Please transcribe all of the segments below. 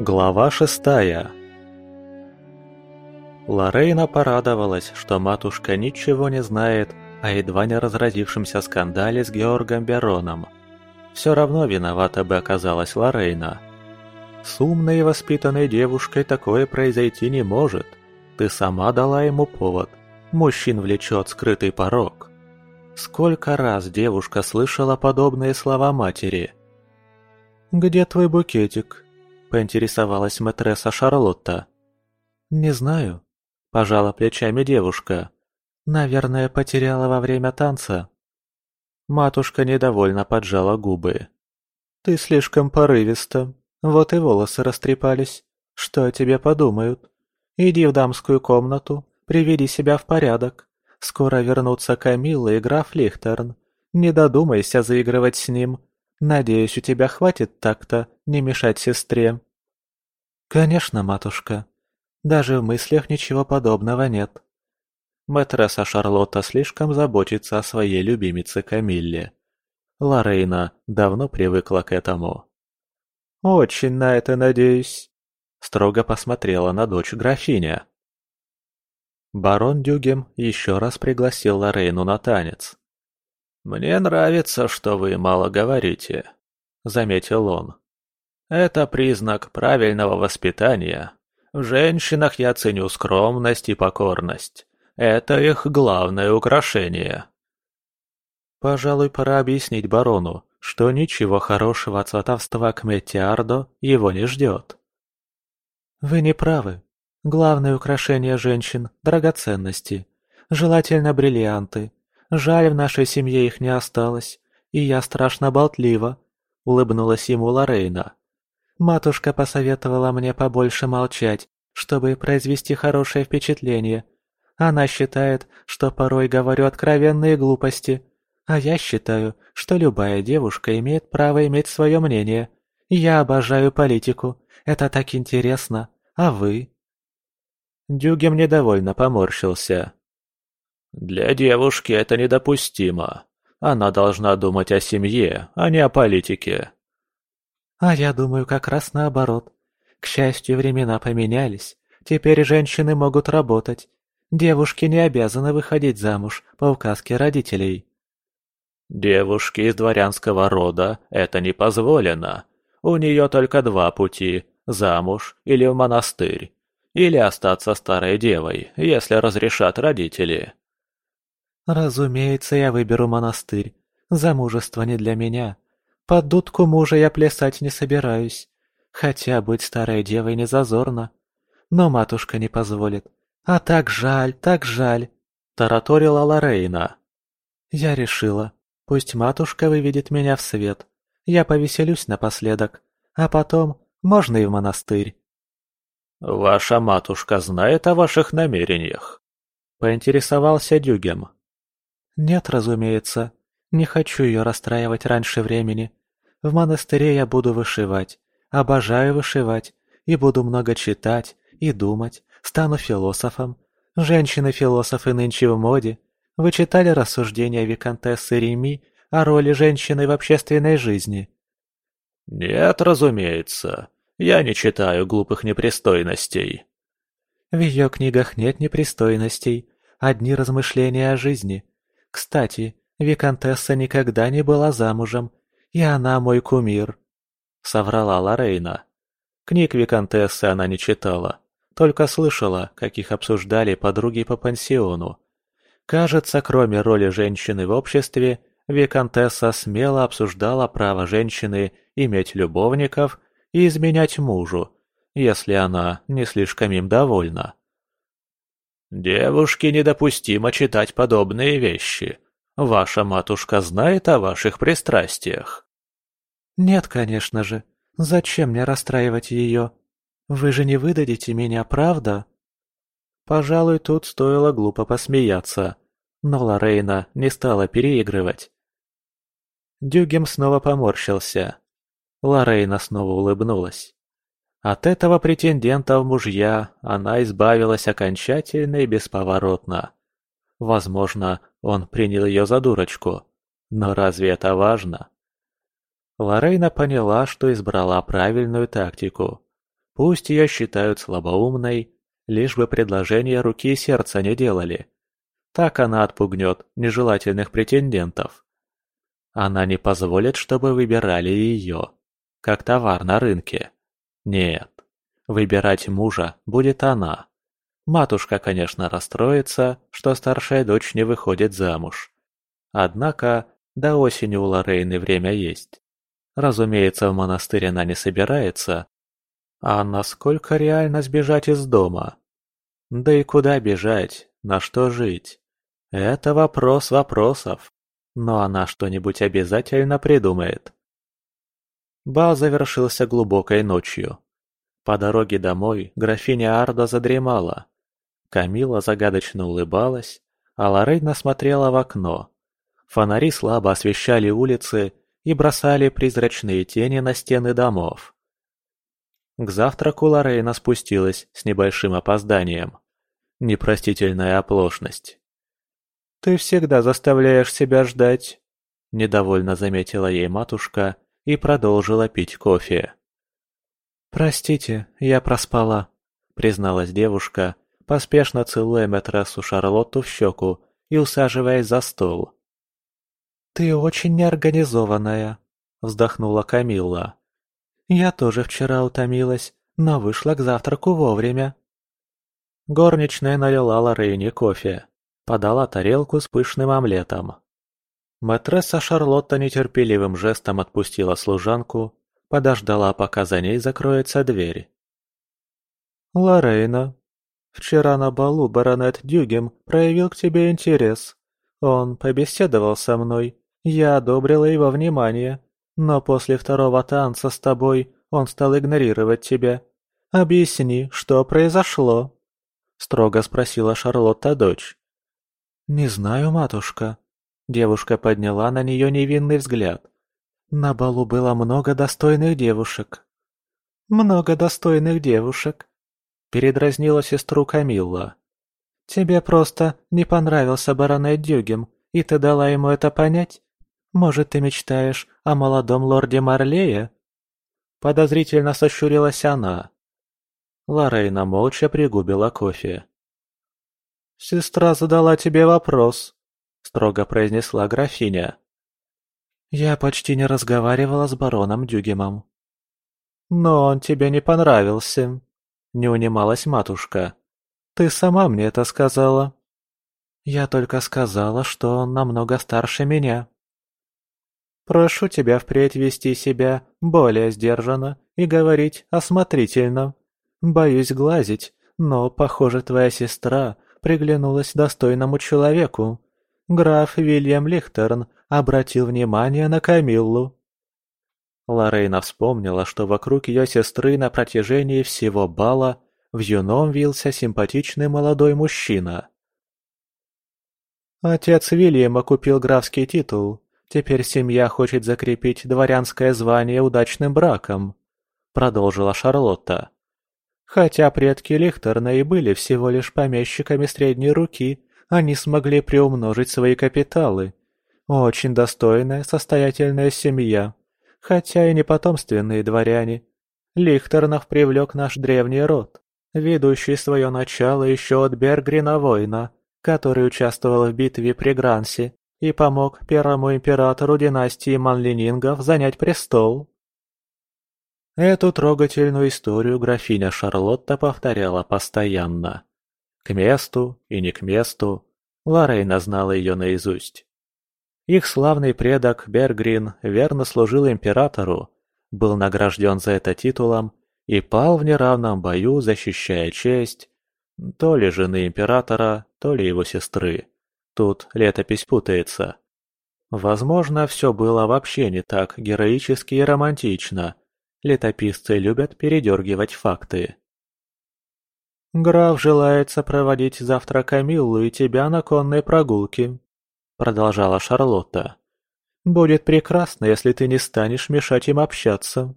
Глава шестая Лорейна порадовалась, что матушка ничего не знает о едва не разразившемся скандале с Георгом Бероном. Все равно виновата бы оказалась Лорейна. С умной и воспитанной девушкой такое произойти не может. Ты сама дала ему повод. Мужчин влечет скрытый порог. Сколько раз девушка слышала подобные слова матери. «Где твой букетик?» – поинтересовалась матресса Шарлотта. «Не знаю», – пожала плечами девушка. «Наверное, потеряла во время танца». Матушка недовольно поджала губы. «Ты слишком порывиста. Вот и волосы растрепались. Что о тебе подумают? Иди в дамскую комнату, приведи себя в порядок. Скоро вернутся Камилла и граф Лихтерн. Не додумайся заигрывать с ним. Надеюсь, у тебя хватит так-то не мешать сестре». «Конечно, матушка. Даже в мыслях ничего подобного нет». Мэтресса Шарлотта слишком заботится о своей любимице Камилле. Лорейна давно привыкла к этому. «Очень на это надеюсь», — строго посмотрела на дочь графиня. Барон Дюгем еще раз пригласил Лорейну на танец. «Мне нравится, что вы мало говорите», — заметил он. «Это признак правильного воспитания. В женщинах я ценю скромность и покорность. Это их главное украшение». Пожалуй, пора объяснить барону, что ничего хорошего от сватовства к Меттиардо его не ждет. «Вы не правы. Главное украшение женщин – драгоценности. Желательно бриллианты. Жаль, в нашей семье их не осталось, и я страшно болтлива», – улыбнулась ему Лорейна. «Матушка посоветовала мне побольше молчать, чтобы произвести хорошее впечатление. Она считает, что порой говорю откровенные глупости, а я считаю, что любая девушка имеет право иметь свое мнение. Я обожаю политику. Это так интересно. А вы?» Дюгем недовольно поморщился. «Для девушки это недопустимо. Она должна думать о семье, а не о политике». «А я думаю как раз наоборот. К счастью, времена поменялись. Теперь женщины могут работать. Девушки не обязаны выходить замуж по указке родителей». Девушке из дворянского рода это не позволено. У нее только два пути – замуж или в монастырь. Или остаться старой девой, если разрешат родители. Разумеется, я выберу монастырь. Замужество не для меня. Под дудку мужа я плясать не собираюсь. Хотя быть старой девой не зазорно. Но матушка не позволит. А так жаль, так жаль. Тараторила Лорейна. Я решила, Пусть матушка выведет меня в свет. Я повеселюсь напоследок. А потом можно и в монастырь. «Ваша матушка знает о ваших намерениях?» Поинтересовался Дюгем. «Нет, разумеется. Не хочу ее расстраивать раньше времени. В монастыре я буду вышивать. Обожаю вышивать. И буду много читать и думать. Стану философом. Женщины-философы нынче в моде. Вы читали рассуждения виконтессы Реми о роли женщины в общественной жизни? Нет, разумеется. Я не читаю глупых непристойностей. В ее книгах нет непристойностей, одни размышления о жизни. Кстати, виконтесса никогда не была замужем, и она мой кумир. Соврала Лорейна. Книг виконтессы она не читала, только слышала, как их обсуждали подруги по пансиону. Кажется, кроме роли женщины в обществе, Викантесса смело обсуждала право женщины иметь любовников и изменять мужу, если она не слишком им довольна. «Девушке недопустимо читать подобные вещи. Ваша матушка знает о ваших пристрастиях?» «Нет, конечно же. Зачем мне расстраивать ее? Вы же не выдадите меня, правда?» Пожалуй, тут стоило глупо посмеяться, но Лорейна не стала переигрывать. Дюгем снова поморщился. Лорейна снова улыбнулась. От этого претендента в мужья она избавилась окончательно и бесповоротно. Возможно, он принял ее за дурочку. Но разве это важно? Лорейна поняла, что избрала правильную тактику. Пусть ее считают слабоумной, лишь бы предложение руки и сердца не делали. Так она отпугнет нежелательных претендентов. Она не позволит, чтобы выбирали ее, как товар на рынке. Нет, выбирать мужа будет она. Матушка, конечно, расстроится, что старшая дочь не выходит замуж. Однако до осени у Лорейны время есть. Разумеется, в монастырь она не собирается. А насколько реально сбежать из дома? Да и куда бежать, на что жить? Это вопрос вопросов. Но она что-нибудь обязательно придумает. Бал завершился глубокой ночью. По дороге домой графиня Арда задремала. Камила загадочно улыбалась, а Лорейна смотрела в окно. Фонари слабо освещали улицы и бросали призрачные тени на стены домов. К завтраку Лорейна спустилась с небольшим опозданием. Непростительная оплошность. «Ты всегда заставляешь себя ждать», – недовольно заметила ей матушка и продолжила пить кофе. «Простите, я проспала», – призналась девушка, поспешно целуя матросу Шарлотту в щеку и усаживаясь за стол. «Ты очень неорганизованная», — вздохнула Камилла. «Я тоже вчера утомилась, но вышла к завтраку вовремя». Горничная налила Лорейне кофе, подала тарелку с пышным омлетом. Матресса Шарлотта нетерпеливым жестом отпустила служанку, подождала, пока за ней закроется дверь. «Лорейна, вчера на балу баронет Дюгем проявил к тебе интерес. Он побеседовал со мной я одобрила его внимание, но после второго танца с тобой он стал игнорировать тебя. Объясни, что произошло?» Строго спросила Шарлотта дочь. «Не знаю, матушка». Девушка подняла на нее невинный взгляд. «На балу было много достойных девушек». «Много достойных девушек», — передразнила сестру Камилла. «Тебе просто не понравился баронет Дюгем, и ты дала ему это понять? Может, ты мечтаешь о молодом лорде Марлее?» Подозрительно сощурилась она. Лорейна молча пригубила кофе. «Сестра задала тебе вопрос», — строго произнесла графиня. «Я почти не разговаривала с бароном Дюгемом». «Но он тебе не понравился», — не унималась матушка. «Ты сама мне это сказала». «Я только сказала, что он намного старше меня», Прошу тебя впредь вести себя более сдержанно и говорить осмотрительно. Боюсь глазить, но, похоже, твоя сестра приглянулась достойному человеку. Граф Вильям Лихтерн обратил внимание на Камиллу. Лорейна вспомнила, что вокруг ее сестры на протяжении всего бала в юном вился симпатичный молодой мужчина. Отец Вильяма купил графский титул, Теперь семья хочет закрепить дворянское звание удачным браком», — продолжила Шарлотта. «Хотя предки Лихтерна и были всего лишь помещиками средней руки, они смогли приумножить свои капиталы. Очень достойная, состоятельная семья, хотя и не потомственные дворяне. Лихтернов привлек наш древний род, ведущий свое начало еще от Бергрина воина, который участвовал в битве при Грансе и помог первому императору династии Манлинингов занять престол. Эту трогательную историю графиня Шарлотта повторяла постоянно. К месту и не к месту, Лорейна знала ее наизусть. Их славный предок Бергрин верно служил императору, был награжден за это титулом и пал в неравном бою, защищая честь то ли жены императора, то ли его сестры. Тут летопись путается. Возможно, все было вообще не так героически и романтично. Летописцы любят передергивать факты. «Граф желает сопроводить завтра Камиллу и тебя на конной прогулке», — продолжала Шарлотта. «Будет прекрасно, если ты не станешь мешать им общаться».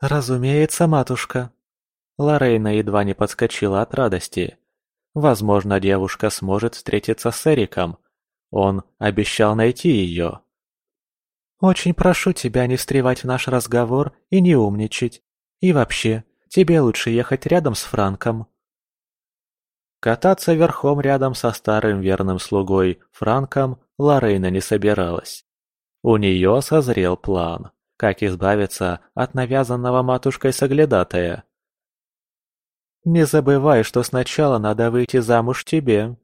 «Разумеется, матушка». Лорейна едва не подскочила от радости. Возможно, девушка сможет встретиться с Эриком. Он обещал найти ее. «Очень прошу тебя не встревать в наш разговор и не умничать. И вообще, Тебе лучше ехать рядом с Франком». Кататься верхом рядом со старым верным слугой Франком Лорейна не собиралась. У нее созрел план, как избавиться от навязанного матушкой соглядатая. «Не забывай, что сначала надо выйти замуж тебе,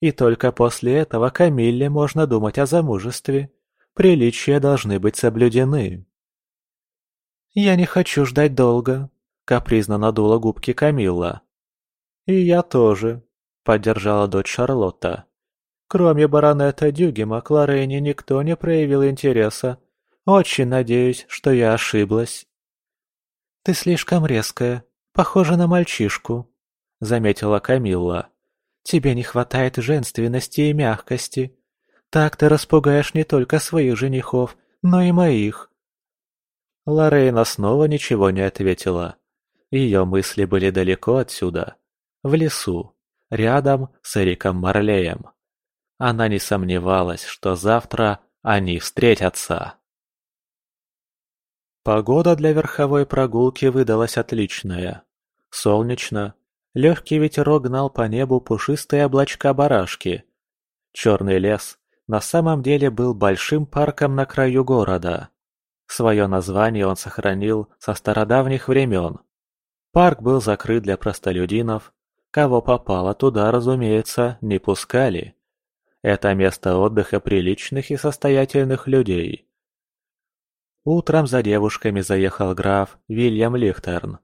и только после этого Камилле можно думать о замужестве. Приличия должны быть соблюдены». «Я не хочу ждать долго», — капризно надула губки Камилла. «И я тоже», — поддержала дочь Шарлотта. «Кроме баронета Дюгема к Лорене никто не проявил интереса. Очень надеюсь, что я ошиблась». «Ты слишком резкая, похожа на мальчишку», — заметила Камилла. «Тебе не хватает женственности и мягкости. Так ты распугаешь не только своих женихов, но и моих». Лорейна снова ничего не ответила. Ее мысли были далеко отсюда в лесу, рядом с Эриком Марлеем. Она не сомневалась, что завтра они встретятся. Погода для верховой прогулки выдалась отличная. Солнечно, легкий ветерок гнал по небу пушистые облачка барашки. Черный лес на самом деле был большим парком на краю города. Свое название он сохранил со стародавних времен. Парк был закрыт для простолюдинов, Кого попало туда, разумеется, не пускали. Это место отдыха приличных и состоятельных людей. Утром за девушками заехал граф Вильям Лихтерн.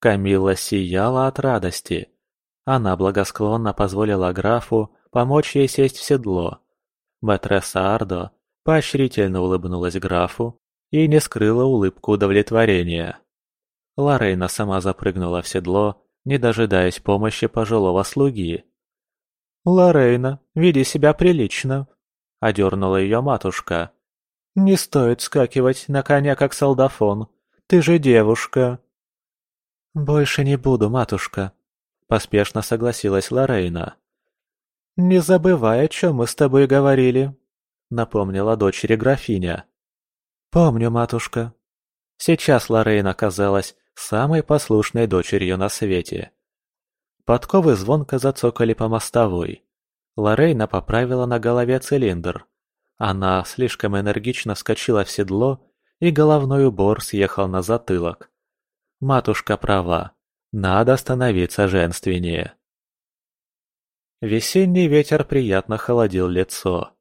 Камилла сияла от радости. Она благосклонно позволила графу помочь ей сесть в седло. Матресса Ардо поощрительно улыбнулась графу и не скрыла улыбку удовлетворения. Лорейна сама запрыгнула в седло не дожидаясь помощи пожилого слуги. «Лорейна, веди себя прилично», — одернула ее матушка. «Не стоит скакивать на коня, как солдафон. Ты же девушка». «Больше не буду, матушка», — поспешно согласилась Лорейна. «Не забывай, о чем мы с тобой говорили», — напомнила дочери графиня. «Помню, матушка». Сейчас Лорейна казалась самой послушной дочерью на свете. Подковы звонко зацокали по мостовой. Лорейна поправила на голове цилиндр. Она слишком энергично вскочила в седло, и головной убор съехал на затылок. Матушка права. Надо становиться женственнее. Весенний ветер приятно холодил лицо.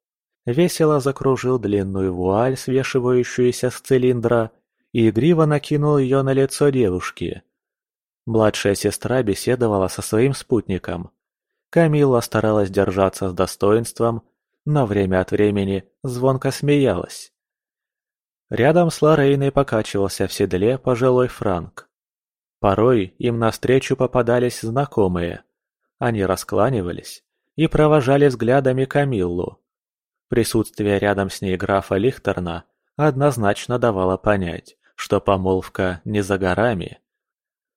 Весело закружил длинную вуаль, свешивающуюся с цилиндра, и игриво накинул ее на лицо девушки. Младшая сестра беседовала со своим спутником. Камилла старалась держаться с достоинством, но время от времени звонко смеялась. Рядом с Лорейной покачивался в седле пожилой Франк. Порой им навстречу попадались знакомые. Они раскланивались и провожали взглядами Камиллу. Присутствие рядом с ней графа Лихтерна однозначно давало понять, что помолвка не за горами.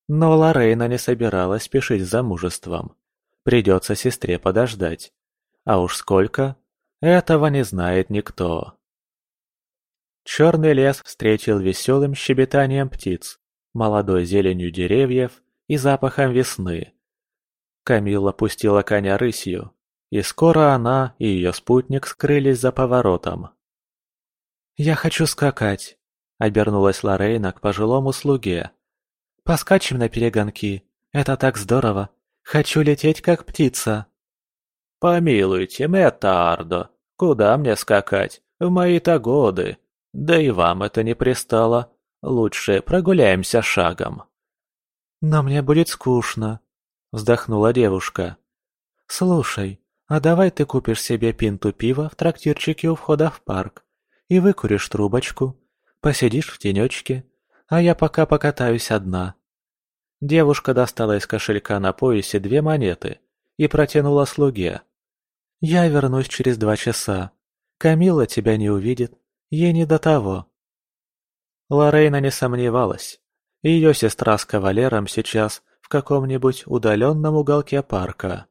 Но Лорейна не собиралась спешить с замужеством. Придется сестре подождать. А уж сколько, этого не знает никто. Черный лес встретил веселым щебетанием птиц, молодой зеленью деревьев и запахом весны. Камилла пустила коня рысью, и скоро она и ее спутник скрылись за поворотом. «Я хочу скакать», Обернулась Лорейна к пожилому слуге. «Поскачем на перегонки. Это так здорово. Хочу лететь, как птица». «Помилуйте, Мэтардо, куда мне скакать? В мои-то годы. Да и вам это не пристало. Лучше прогуляемся шагом». «Но мне будет скучно», — вздохнула девушка. «Слушай, а давай ты купишь себе пинту пива в трактирчике у входа в парк и выкуришь трубочку. Посидишь в тенечке, а я пока покатаюсь одна». Девушка достала из кошелька на поясе две монеты и протянула слуге. «Я вернусь через два часа. Камила тебя не увидит, ей не до того». Лорейна не сомневалась. Ее сестра с кавалером сейчас в каком-нибудь удаленном уголке парка.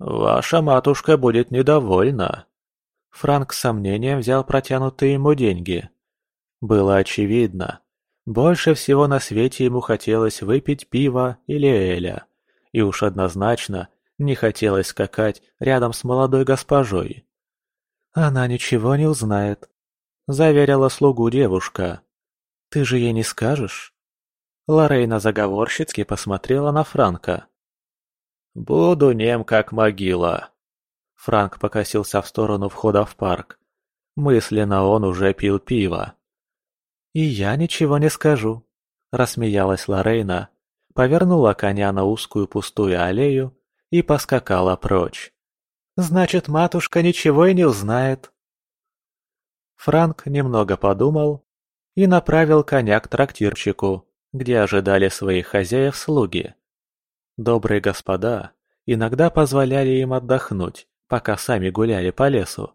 «Ваша матушка будет недовольна». Франк с сомнением взял протянутые ему деньги. Было очевидно. Больше всего на свете ему хотелось выпить пива или эля. И уж однозначно не хотелось скакать рядом с молодой госпожой. «Она ничего не узнает», — заверила слугу девушка. «Ты же ей не скажешь?» Лорейна заговорщицки посмотрела на Франка. «Буду нем, как могила». Франк покосился в сторону входа в парк. Мысленно он уже пил пиво. «И я ничего не скажу», — рассмеялась Лорейна, повернула коня на узкую пустую аллею и поскакала прочь. «Значит, матушка ничего и не узнает». Франк немного подумал и направил коня к трактирчику, где ожидали своих хозяев слуги. Добрые господа иногда позволяли им отдохнуть, пока сами гуляли по лесу.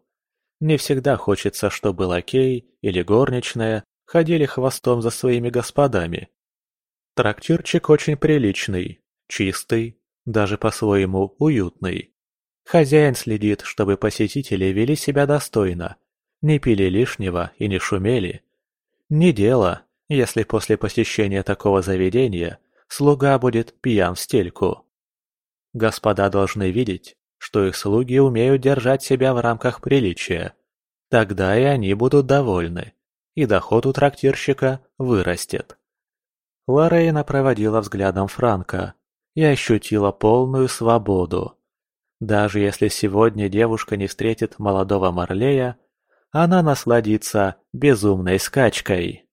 Не всегда хочется, чтобы лакей или горничная ходили хвостом за своими господами. Трактирчик очень приличный, чистый, даже по-своему уютный. Хозяин следит, чтобы посетители вели себя достойно, не пили лишнего и не шумели. Не дело, если после посещения такого заведения слуга будет пьян в стельку. Господа должны видеть, что их слуги умеют держать себя в рамках приличия. Тогда и они будут довольны и доход у трактирщика вырастет. Лорейна проводила взглядом Франка и ощутила полную свободу. Даже если сегодня девушка не встретит молодого Марлея, она насладится безумной скачкой.